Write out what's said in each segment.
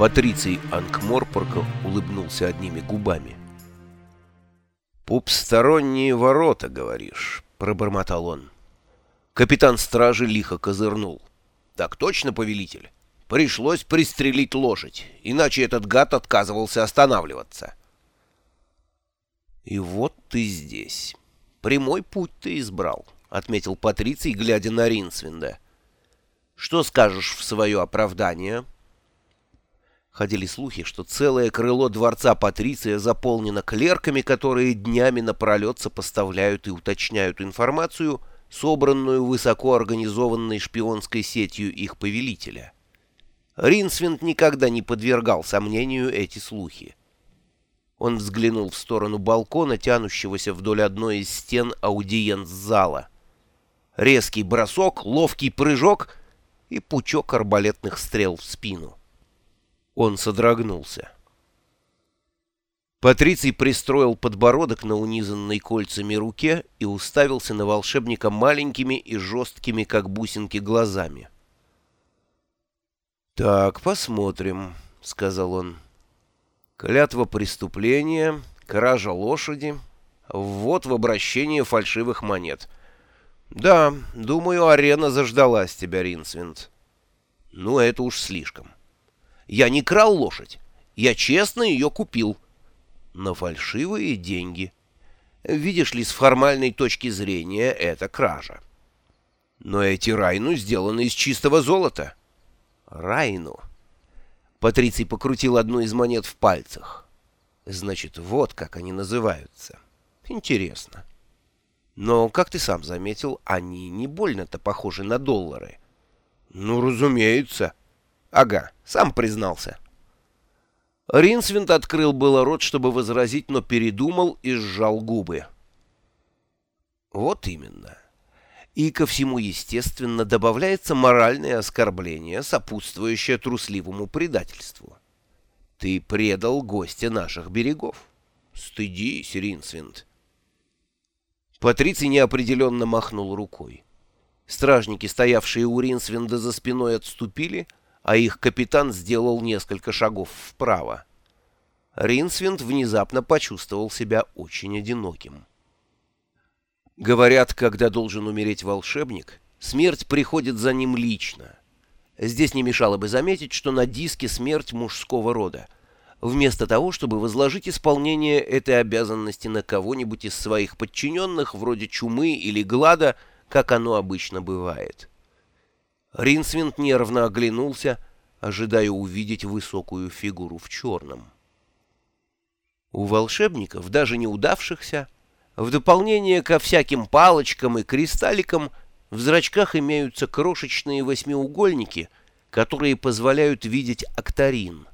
Патриций Анкморпорка улыбнулся одними губами. «Пупсторонние ворота, говоришь», — пробормотал он. Капитан стражи лихо козырнул. «Так точно, повелитель? Пришлось пристрелить лошадь, иначе этот гад отказывался останавливаться». «И вот ты здесь. Прямой путь ты избрал», — отметил Патриций, глядя на Ринсвинда. «Что скажешь в свое оправдание?» Ходили слухи, что целое крыло дворца Патриция заполнено клерками, которые днями напролет сопоставляют и уточняют информацию, собранную высокоорганизованной шпионской сетью их повелителя. Ринсвинд никогда не подвергал сомнению эти слухи. Он взглянул в сторону балкона, тянущегося вдоль одной из стен аудиенц-зала. Резкий бросок, ловкий прыжок и пучок арбалетных стрел в спину. Он содрогнулся. Патриций пристроил подбородок на унизанной кольцами руке и уставился на волшебника маленькими и жесткими, как бусинки, глазами. «Так, посмотрим», — сказал он. «Клятва преступления, кража лошади, ввод в обращение фальшивых монет. Да, думаю, арена заждалась тебя, Ринсвинд. Ну, это уж слишком». Я не крал лошадь. Я честно ее купил. На фальшивые деньги. Видишь ли, с формальной точки зрения это кража. Но эти райну сделаны из чистого золота. Райну. Патриций покрутил одну из монет в пальцах. Значит, вот как они называются. Интересно. Но, как ты сам заметил, они не больно-то похожи на доллары. Ну, разумеется. Ага, сам признался. Ринсвинд открыл было рот, чтобы возразить, но передумал и сжал губы. Вот именно. И ко всему, естественно, добавляется моральное оскорбление, сопутствующее трусливому предательству. Ты предал гостя наших берегов. Стыдись, Ринсвинд. Патриций неопределенно махнул рукой. Стражники, стоявшие у Ринсвинда за спиной, отступили — а их капитан сделал несколько шагов вправо. Ринсвинд внезапно почувствовал себя очень одиноким. Говорят, когда должен умереть волшебник, смерть приходит за ним лично. Здесь не мешало бы заметить, что на диске смерть мужского рода. Вместо того, чтобы возложить исполнение этой обязанности на кого-нибудь из своих подчиненных, вроде чумы или глада, как оно обычно бывает. Ринсвинд нервно оглянулся, ожидая увидеть высокую фигуру в черном. У волшебников, даже неудавшихся, в дополнение ко всяким палочкам и кристалликам, в зрачках имеются крошечные восьмиугольники, которые позволяют видеть акторин,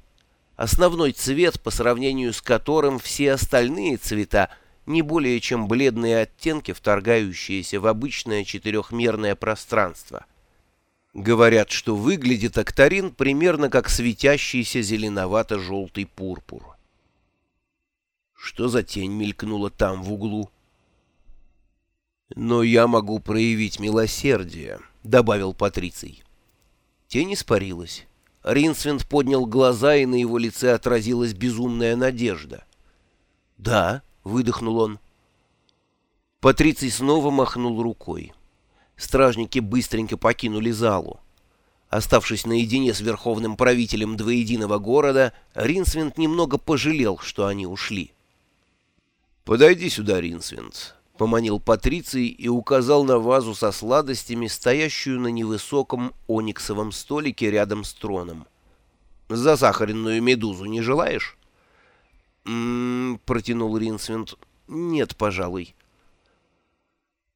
основной цвет, по сравнению с которым все остальные цвета не более чем бледные оттенки, вторгающиеся в обычное четырехмерное пространство — Говорят, что выглядит акторин примерно как светящийся зеленовато-желтый пурпур. Что за тень мелькнула там в углу? «Но я могу проявить милосердие», — добавил Патриций. Тень испарилась. Ринсвинд поднял глаза, и на его лице отразилась безумная надежда. «Да», — выдохнул он. Патриций снова махнул рукой. Стражники быстренько покинули залу. Оставшись наедине с верховным правителем двоединого города, Ринсвинд немного пожалел, что они ушли. «Подойди сюда, Ринсвинд», — поманил Патриций и указал на вазу со сладостями, стоящую на невысоком ониксовом столике рядом с троном. «Засахаренную медузу не желаешь?» «М-м-м», протянул Ринсвинд. «Нет, пожалуй».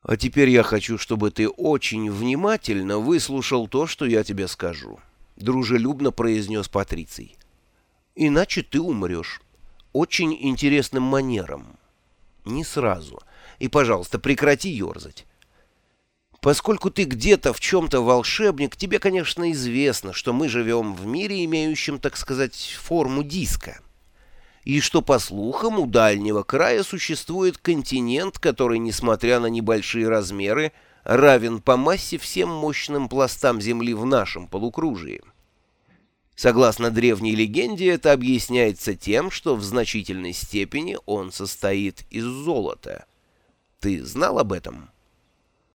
А теперь я хочу, чтобы ты очень внимательно выслушал то, что я тебе скажу», — дружелюбно произнес Патриций. «Иначе ты умрешь. Очень интересным манером. Не сразу. И, пожалуйста, прекрати ерзать. Поскольку ты где-то в чем-то волшебник, тебе, конечно, известно, что мы живем в мире, имеющем, так сказать, форму диска» и что, по слухам, у дальнего края существует континент, который, несмотря на небольшие размеры, равен по массе всем мощным пластам Земли в нашем полукружии. Согласно древней легенде, это объясняется тем, что в значительной степени он состоит из золота. Ты знал об этом?